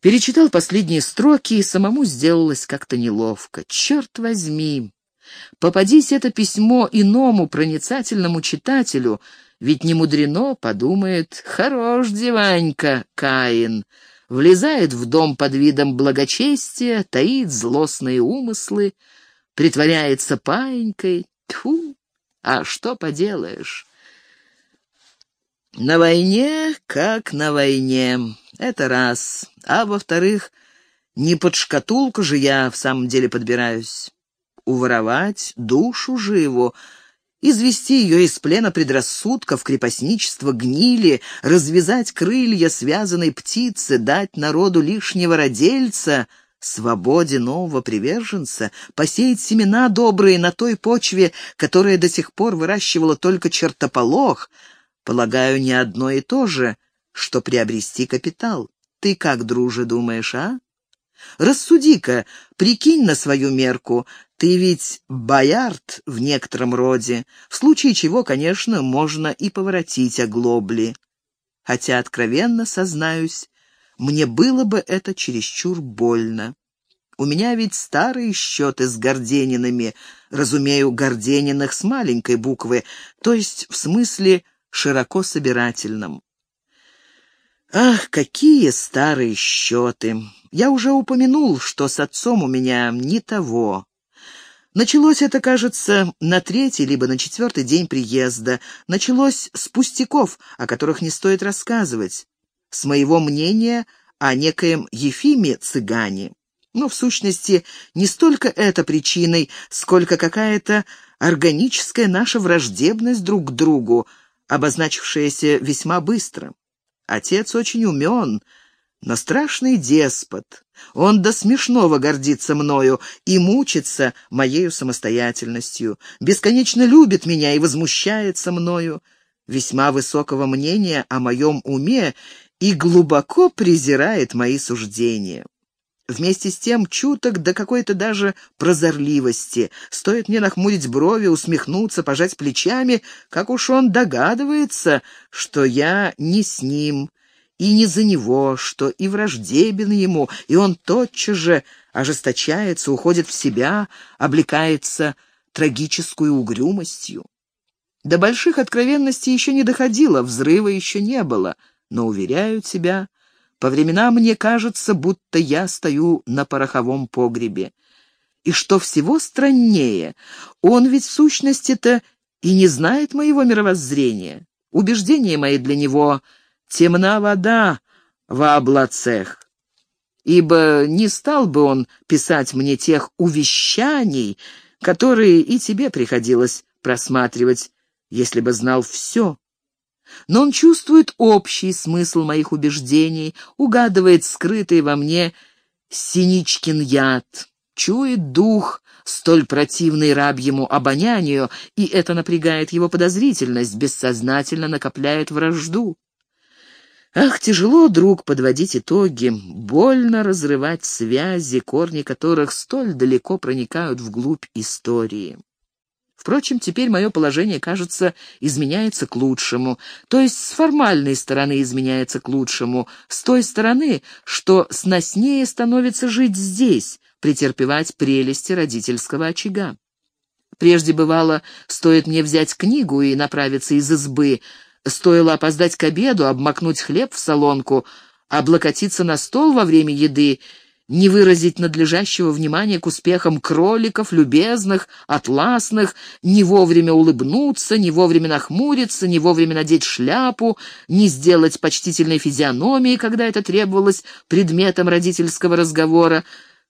Перечитал последние строки, и самому сделалось как-то неловко. Черт возьми! Попадись это письмо иному проницательному читателю, ведь не мудрено, подумает, хорош деванька, Каин, влезает в дом под видом благочестия, таит злостные умыслы, притворяется паинькой. Тьфу! А что поделаешь? На войне, как на войне. Это раз. А во-вторых, не под шкатулку же я в самом деле подбираюсь. Уворовать душу живу, извести ее из плена предрассудков, крепостничества, гнили, развязать крылья связанной птицы, дать народу лишнего родельца, свободе нового приверженца, посеять семена добрые на той почве, которая до сих пор выращивала только чертополох, полагаю, не одно и то же, что приобрести капитал. Ты как, друже, думаешь, а? Рассуди-ка, прикинь на свою мерку, ты ведь боярд в некотором роде, в случае чего, конечно, можно и поворотить оглобли. Хотя, откровенно сознаюсь, мне было бы это чересчур больно. У меня ведь старые счеты с Горденинами, разумею, Гордениных с маленькой буквы, то есть в смысле широко собирательном. Ах, какие старые счеты! Я уже упомянул, что с отцом у меня не того. Началось это, кажется, на третий либо на четвертый день приезда. Началось с пустяков, о которых не стоит рассказывать. С моего мнения о некоем Ефиме Цыгане. Но, в сущности, не столько это причиной, сколько какая-то органическая наша враждебность друг к другу, обозначившаяся весьма быстро. Отец очень умен, но страшный деспот. Он до смешного гордится мною и мучится моею самостоятельностью, бесконечно любит меня и возмущается мною, весьма высокого мнения о моем уме и глубоко презирает мои суждения. Вместе с тем чуток до какой-то даже прозорливости. Стоит мне нахмурить брови, усмехнуться, пожать плечами, как уж он догадывается, что я не с ним, и не за него, что и враждебен ему, и он тотчас же ожесточается, уходит в себя, облекается трагическую угрюмостью. До больших откровенностей еще не доходило, взрыва еще не было, но, уверяю тебя, по временам мне кажется, будто я стою на пороховом погребе. И что всего страннее, он ведь в сущности-то и не знает моего мировоззрения. Убеждения мои для него темна вода в облацех, ибо не стал бы он писать мне тех увещаний, которые и тебе приходилось просматривать, если бы знал все. Но он чувствует общий смысл моих убеждений, угадывает скрытый во мне синичкин яд, чует дух, столь противный рабьему обонянию, и это напрягает его подозрительность, бессознательно накопляет вражду. Ах, тяжело, друг, подводить итоги, больно разрывать связи, корни которых столь далеко проникают вглубь истории. Впрочем, теперь мое положение, кажется, изменяется к лучшему, то есть с формальной стороны изменяется к лучшему, с той стороны, что сноснее становится жить здесь, претерпевать прелести родительского очага. Прежде бывало, стоит мне взять книгу и направиться из избы, Стоило опоздать к обеду, обмакнуть хлеб в солонку, облокотиться на стол во время еды, не выразить надлежащего внимания к успехам кроликов, любезных, атласных, не вовремя улыбнуться, не вовремя нахмуриться, не вовремя надеть шляпу, не сделать почтительной физиономии, когда это требовалось предметом родительского разговора,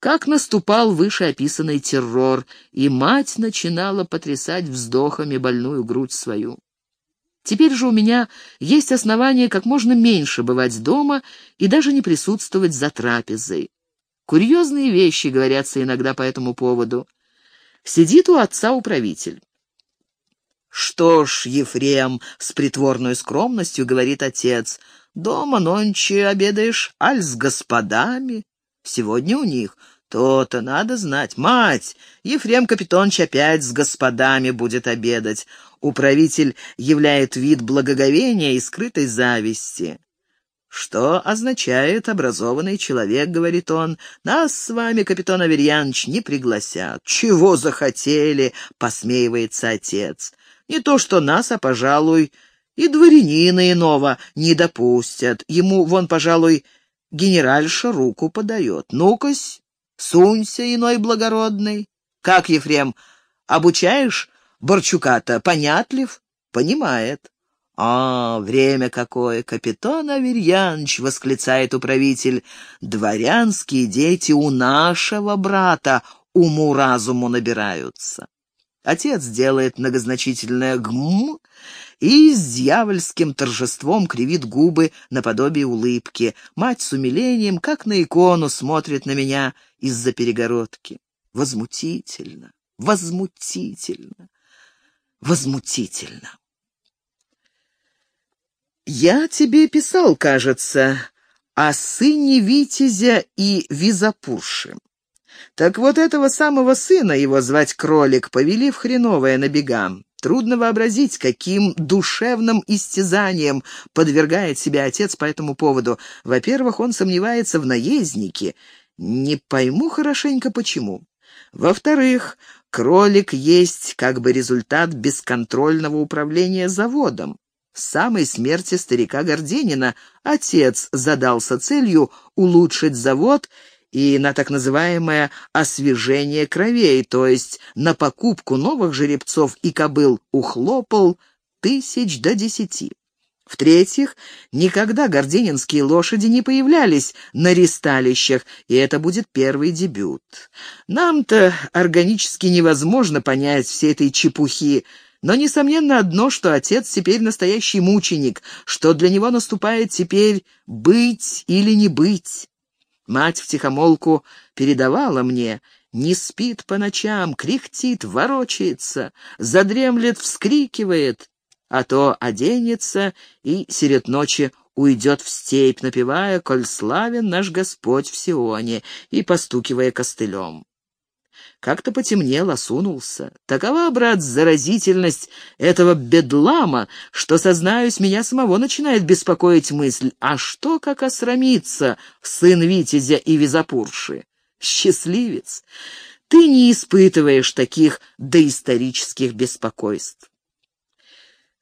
как наступал вышеописанный террор, и мать начинала потрясать вздохами больную грудь свою. Теперь же у меня есть основания как можно меньше бывать дома и даже не присутствовать за трапезой. Курьезные вещи говорятся иногда по этому поводу. Сидит у отца управитель. «Что ж, Ефрем, с притворной скромностью, — говорит отец, — дома нонче обедаешь, аль с господами. Сегодня у них то-то надо знать. Мать, Ефрем Капитонович опять с господами будет обедать. Управитель являет вид благоговения и скрытой зависти. Что означает «образованный человек», — говорит он. «Нас с вами, капитан Аверьянович, не пригласят». «Чего захотели?» — посмеивается отец. «Не то что нас, а, пожалуй, и дворянина иного не допустят. Ему, вон, пожалуй, генеральша руку подает. Ну-кась, сунься, иной благородный. Как, Ефрем, обучаешь Борчука-то? Понятлив? Понимает. «А, время какое! Капитан Аверьянович!» — восклицает управитель. «Дворянские дети у нашего брата уму-разуму набираются». Отец делает многозначительное «гм» и с дьявольским торжеством кривит губы наподобие улыбки. Мать с умилением, как на икону, смотрит на меня из-за перегородки. Возмутительно, возмутительно, возмутительно. «Я тебе писал, кажется, о сыне Витязя и Визапурши. Так вот этого самого сына, его звать Кролик, повели в хреновое на бегам. Трудно вообразить, каким душевным истязанием подвергает себя отец по этому поводу. Во-первых, он сомневается в наезднике. Не пойму хорошенько, почему. Во-вторых, кролик есть как бы результат бесконтрольного управления заводом. Самой смерти старика Горденина отец задался целью улучшить завод и на так называемое освежение кровей, то есть на покупку новых жеребцов и кобыл ухлопал тысяч до десяти. В-третьих, никогда горденинские лошади не появлялись на ристалищах, и это будет первый дебют. Нам-то органически невозможно понять всей этой чепухи, но, несомненно, одно, что отец теперь настоящий мученик, что для него наступает теперь быть или не быть. Мать втихомолку передавала мне, не спит по ночам, кряхтит, ворочается, задремлет, вскрикивает, а то оденется и серед ночи уйдет в степь, напевая «Коль славен наш Господь в Сионе» и постукивая костылем. Как-то потемнел, осунулся. Такова, брат, заразительность этого бедлама, что, сознаюсь, меня самого начинает беспокоить мысль, а что, как осрамится сын Витязя и Визапурши? Счастливец! Ты не испытываешь таких доисторических беспокойств.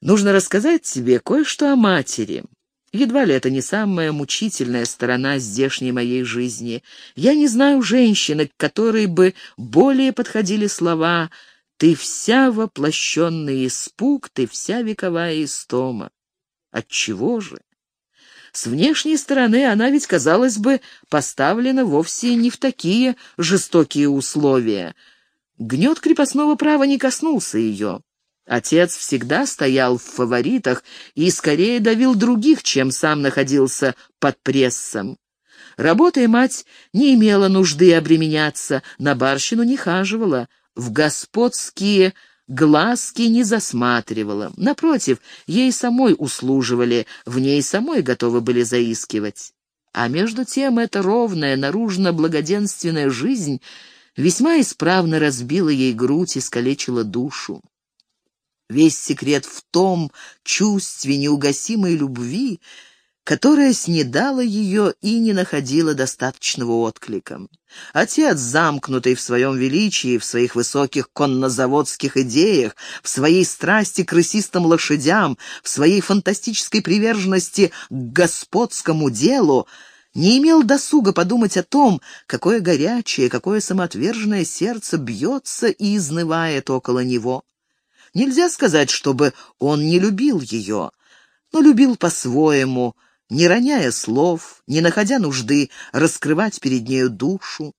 Нужно рассказать тебе кое-что о матери. Едва ли это не самая мучительная сторона здешней моей жизни. Я не знаю женщины, к которой бы более подходили слова «Ты вся воплощенный испуг, ты вся вековая истома». Отчего же? С внешней стороны она ведь, казалось бы, поставлена вовсе не в такие жестокие условия. Гнет крепостного права не коснулся ее. Отец всегда стоял в фаворитах и скорее давил других, чем сам находился под прессом. Работая мать не имела нужды обременяться, на барщину не хаживала, в господские глазки не засматривала. Напротив, ей самой услуживали, в ней самой готовы были заискивать. А между тем эта ровная, наружно-благоденственная жизнь весьма исправно разбила ей грудь и скалечила душу. Весь секрет в том чувстве неугасимой любви, которая снедала ее и не находила достаточного отклика. Отец, замкнутый в своем величии, в своих высоких коннозаводских идеях, в своей страсти к рысистым лошадям, в своей фантастической приверженности к господскому делу, не имел досуга подумать о том, какое горячее, какое самоотверженное сердце бьется и изнывает около него. Нельзя сказать, чтобы он не любил ее, но любил по-своему, не роняя слов, не находя нужды раскрывать перед нею душу.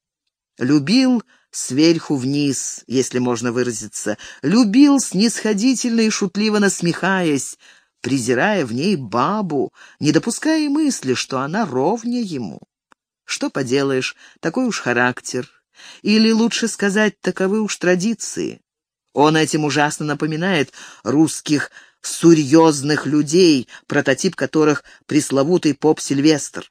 Любил сверху вниз, если можно выразиться, любил снисходительно и шутливо насмехаясь, презирая в ней бабу, не допуская мысли, что она ровня ему. Что поделаешь, такой уж характер. Или, лучше сказать, таковы уж традиции. Он этим ужасно напоминает русских серьезных людей, прототип которых пресловутый поп Сильвестр.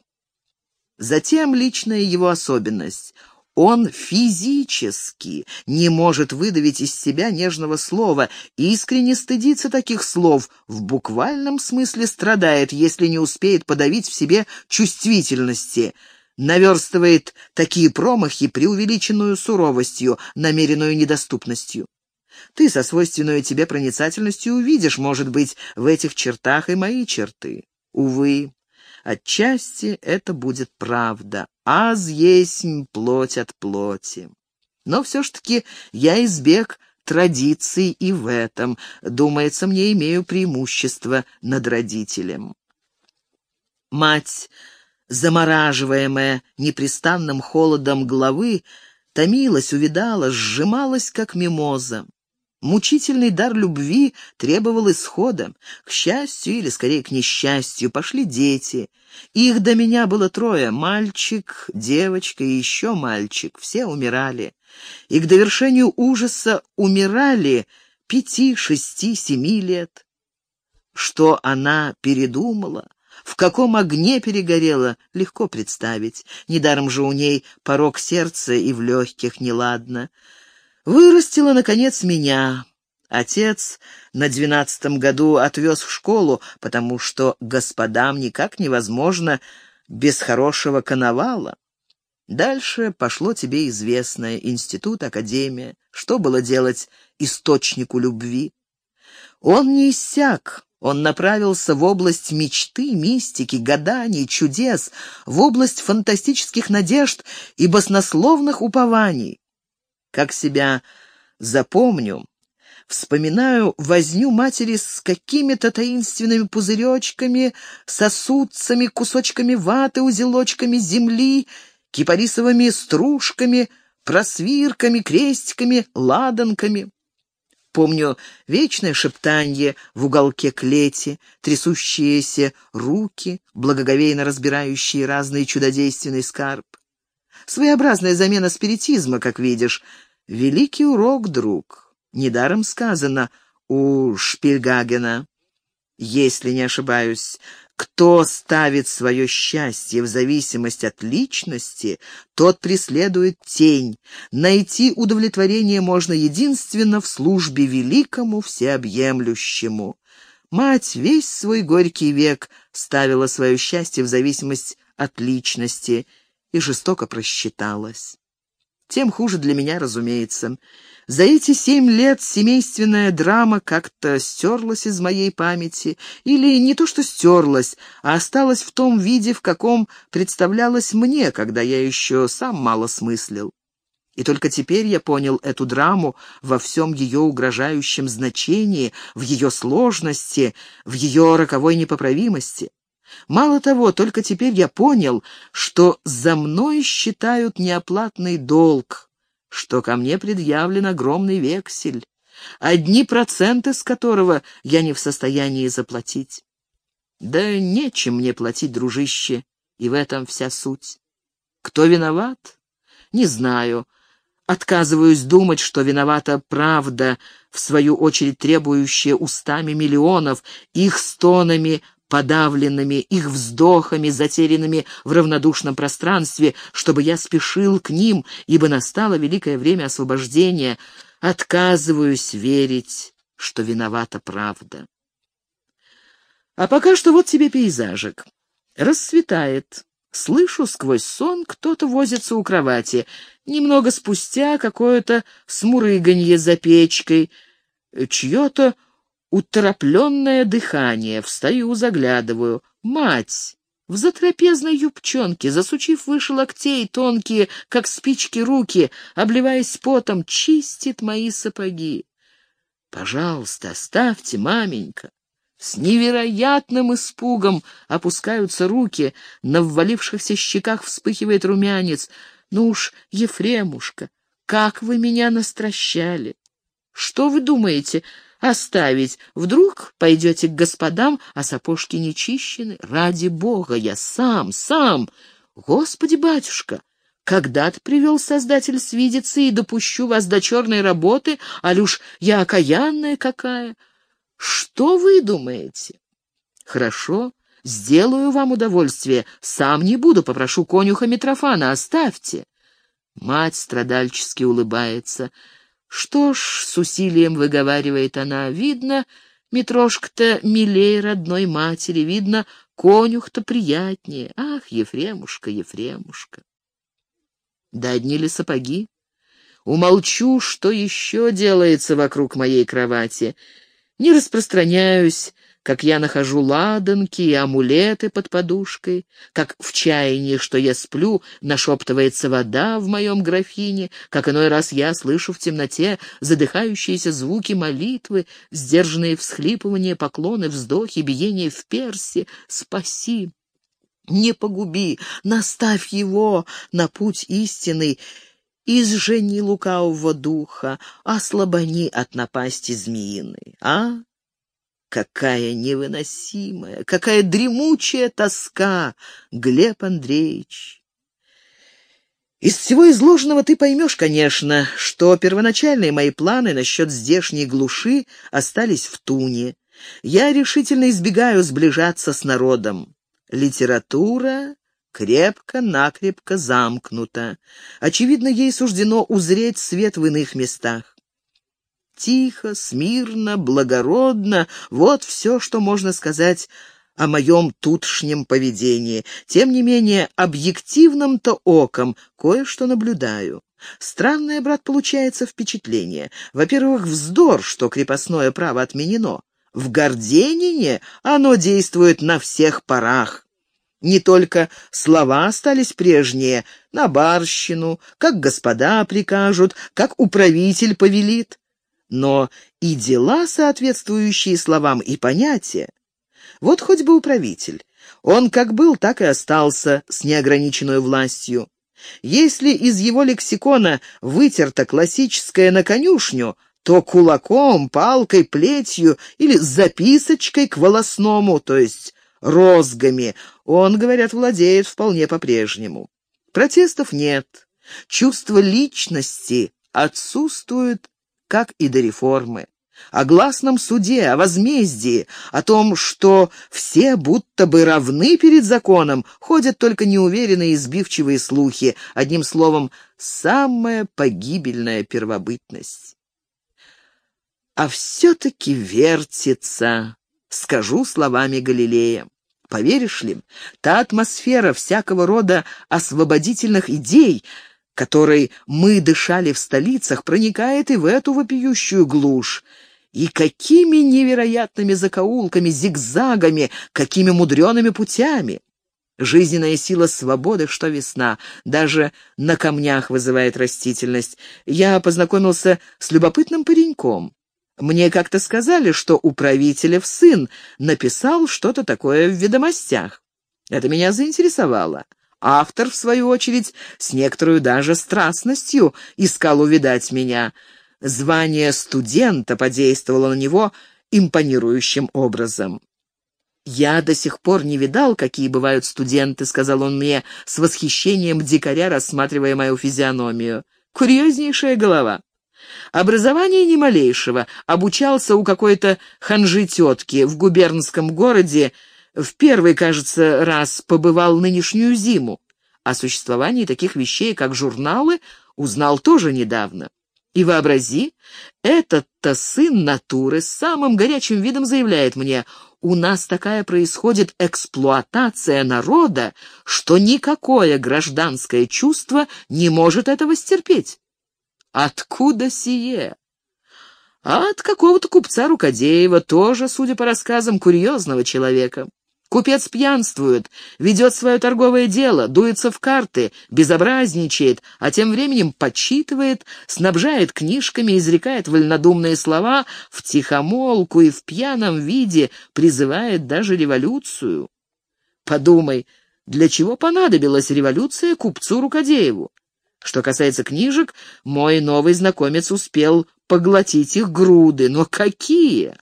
Затем личная его особенность. Он физически не может выдавить из себя нежного слова, искренне стыдится таких слов, в буквальном смысле страдает, если не успеет подавить в себе чувствительности, наверстывает такие промахи преувеличенную суровостью, намеренную недоступностью. Ты со свойственной тебе проницательностью увидишь, может быть, в этих чертах и мои черты. Увы, Отчасти это будет правда. Аз есть плоть от плоти. Но все ж таки я избег традиций и в этом. Думается, мне имею преимущество над родителем. Мать, замораживаемая непрестанным холодом головы, томилась, увидала, сжималась, как мимоза. Мучительный дар любви требовал исхода. К счастью, или скорее к несчастью, пошли дети. Их до меня было трое — мальчик, девочка и еще мальчик. Все умирали. И к довершению ужаса умирали пяти, шести, семи лет. Что она передумала, в каком огне перегорела, легко представить. Недаром же у ней порог сердца и в легких неладно. Вырастила, наконец, меня. Отец на двенадцатом году отвез в школу, потому что господам никак невозможно без хорошего коновала. Дальше пошло тебе известное — институт, академия. Что было делать источнику любви? Он не иссяк, он направился в область мечты, мистики, гаданий, чудес, в область фантастических надежд и баснословных упований как себя запомню, вспоминаю возню матери с какими-то таинственными пузыречками, сосудцами, кусочками ваты, узелочками земли, кипарисовыми стружками, просвирками, крестиками, ладанками. Помню вечное шептанье в уголке клети, трясущиеся руки, благоговейно разбирающие разный чудодейственный скарб. Своеобразная замена спиритизма, как видишь, Великий урок, друг. Недаром сказано у Шпильгагена, если не ошибаюсь, кто ставит свое счастье в зависимость от личности, тот преследует тень. Найти удовлетворение можно единственно в службе великому всеобъемлющему. Мать весь свой горький век ставила свое счастье в зависимость от личности и жестоко просчиталась тем хуже для меня, разумеется. За эти семь лет семейственная драма как-то стерлась из моей памяти, или не то что стерлась, а осталась в том виде, в каком представлялась мне, когда я еще сам мало смыслил. И только теперь я понял эту драму во всем ее угрожающем значении, в ее сложности, в ее роковой непоправимости. Мало того, только теперь я понял, что за мной считают неоплатный долг, что ко мне предъявлен огромный вексель, одни проценты с которого я не в состоянии заплатить. Да нечем мне платить, дружище, и в этом вся суть. Кто виноват? Не знаю. Отказываюсь думать, что виновата правда, в свою очередь требующая устами миллионов, их стонами подавленными их вздохами, затерянными в равнодушном пространстве, чтобы я спешил к ним, ибо настало великое время освобождения. Отказываюсь верить, что виновата правда. А пока что вот тебе пейзажик. Рассветает. Слышу сквозь сон, кто-то возится у кровати. Немного спустя какое-то смурыганье за печкой, чье-то Уторопленное дыхание. Встаю, заглядываю. Мать! В затрапезной юбчонке, засучив выше локтей, тонкие, как спички, руки, обливаясь потом, чистит мои сапоги. «Пожалуйста, оставьте, маменька!» С невероятным испугом опускаются руки, на ввалившихся щеках вспыхивает румянец. «Ну уж, Ефремушка, как вы меня настращали!» «Что вы думаете, оставить. Вдруг пойдете к господам, а сапожки не чищены? Ради бога, я сам, сам. Господи, батюшка, когда ты привел Создатель свидеться и допущу вас до черной работы, а люж я окаянная какая? Что вы думаете? Хорошо, сделаю вам удовольствие. Сам не буду, попрошу конюха Митрофана, оставьте. Мать страдальчески улыбается. Что ж, с усилием выговаривает она, видно, Митрошка-то милей родной матери, видно, конюх-то приятнее. Ах, Ефремушка, Ефремушка! Да одни ли сапоги? Умолчу, что еще делается вокруг моей кровати. Не распространяюсь как я нахожу ладанки и амулеты под подушкой, как в чаянии, что я сплю, нашептывается вода в моем графине, как иной раз я слышу в темноте задыхающиеся звуки молитвы, сдержанные всхлипывания, поклоны, вздохи, биение в персе. Спаси! Не погуби, наставь его на путь истинный, изжени лукавого духа, ослабони от напасти змеиной. А, Какая невыносимая, какая дремучая тоска, Глеб Андреевич! Из всего изложенного ты поймешь, конечно, что первоначальные мои планы насчет здешней глуши остались в туне. Я решительно избегаю сближаться с народом. Литература крепко-накрепко замкнута. Очевидно, ей суждено узреть свет в иных местах. Тихо, смирно, благородно — вот все, что можно сказать о моем тутшнем поведении. Тем не менее, объективным-то оком кое-что наблюдаю. Странное, брат, получается впечатление. Во-первых, вздор, что крепостное право отменено. В Горденине оно действует на всех парах. Не только слова остались прежние, на барщину, как господа прикажут, как управитель повелит но и дела, соответствующие словам, и понятия. Вот хоть бы управитель. Он как был, так и остался с неограниченной властью. Если из его лексикона вытерта классическая на конюшню, то кулаком, палкой, плетью или записочкой к волосному, то есть розгами, он, говорят, владеет вполне по-прежнему. Протестов нет. Чувство личности отсутствует как и до реформы. О гласном суде, о возмездии, о том, что все будто бы равны перед законом, ходят только неуверенные и сбивчивые слухи, одним словом, самая погибельная первобытность. А все-таки вертится, скажу словами Галилея. Поверишь ли, та атмосфера всякого рода освободительных идей — которой мы дышали в столицах, проникает и в эту вопиющую глушь. И какими невероятными закоулками, зигзагами, какими мудреными путями! Жизненная сила свободы, что весна, даже на камнях вызывает растительность. Я познакомился с любопытным пареньком. Мне как-то сказали, что управителев сын написал что-то такое в ведомостях. Это меня заинтересовало. Автор, в свою очередь, с некоторой даже страстностью искал увидать меня. Звание студента подействовало на него импонирующим образом. «Я до сих пор не видал, какие бывают студенты», — сказал он мне с восхищением дикаря, рассматривая мою физиономию. «Курьезнейшая голова». Образование ни малейшего, обучался у какой-то ханжи-тетки в губернском городе, в первый, кажется, раз побывал нынешнюю зиму. О существовании таких вещей, как журналы, узнал тоже недавно. И вообрази, этот-то сын натуры с самым горячим видом заявляет мне, у нас такая происходит эксплуатация народа, что никакое гражданское чувство не может этого стерпеть. Откуда сие? От какого-то купца Рукодеева, тоже, судя по рассказам, курьезного человека. Купец пьянствует, ведет свое торговое дело, дуется в карты, безобразничает, а тем временем подсчитывает, снабжает книжками, изрекает вольнодумные слова, в тихомолку и в пьяном виде призывает даже революцию. Подумай, для чего понадобилась революция купцу Рукодееву? Что касается книжек, мой новый знакомец успел поглотить их груды. Но какие?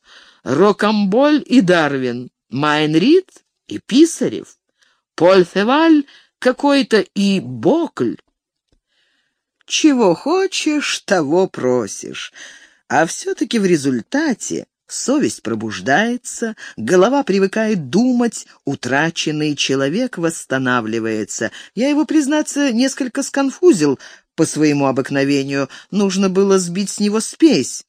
Рокамболь и Дарвин. Майнрид и Писарев, Польфеваль какой-то и Бокль. Чего хочешь, того просишь. А все-таки в результате совесть пробуждается, голова привыкает думать, утраченный человек восстанавливается. Я его, признаться, несколько сконфузил, по своему обыкновению, нужно было сбить с него спесь.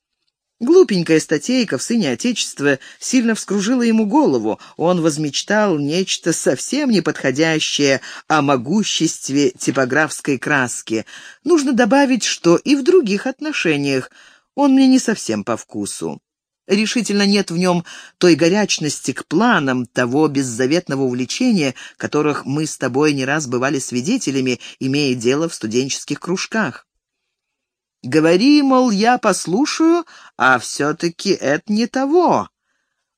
Глупенькая статейка в «Сыне Отечества» сильно вскружила ему голову. Он возмечтал нечто совсем неподходящее о могуществе типографской краски. Нужно добавить, что и в других отношениях он мне не совсем по вкусу. Решительно нет в нем той горячности к планам, того беззаветного увлечения, которых мы с тобой не раз бывали свидетелями, имея дело в студенческих кружках. Говори, мол, я послушаю, а все-таки это не того.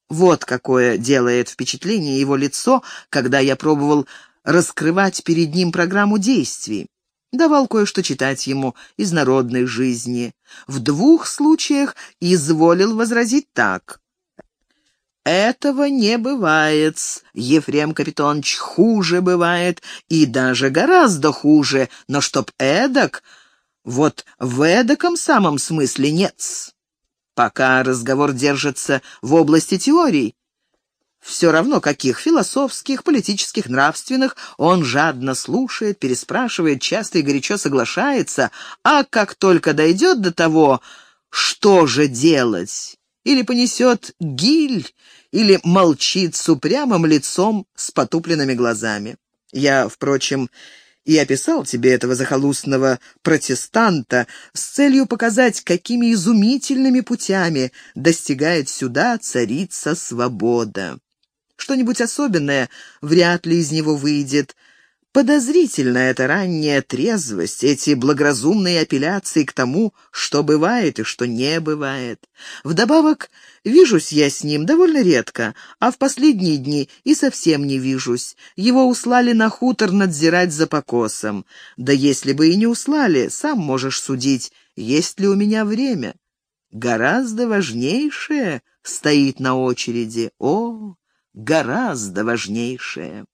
Вот какое делает впечатление его лицо, когда я пробовал раскрывать перед ним программу действий. Давал кое-что читать ему из народной жизни. В двух случаях изволил возразить так. «Этого не бывает, Ефрем Капитонович, хуже бывает, и даже гораздо хуже, но чтоб эдак, вот в эдаком самом смысле нет. Пока разговор держится в области теорий, все равно каких, философских, политических, нравственных, он жадно слушает, переспрашивает, часто и горячо соглашается, а как только дойдет до того, что же делать, или понесет гиль, или молчит с упрямым лицом с потупленными глазами. Я, впрочем, и описал тебе этого захолустного протестанта с целью показать, какими изумительными путями достигает сюда царица свобода. Что-нибудь особенное вряд ли из него выйдет. Подозрительна эта ранняя трезвость, эти благоразумные апелляции к тому, что бывает и что не бывает. Вдобавок, вижусь я с ним довольно редко, а в последние дни и совсем не вижусь. Его услали на хутор надзирать за покосом. Да если бы и не услали, сам можешь судить, есть ли у меня время. Гораздо важнейшее стоит на очереди. О, гораздо важнейшее.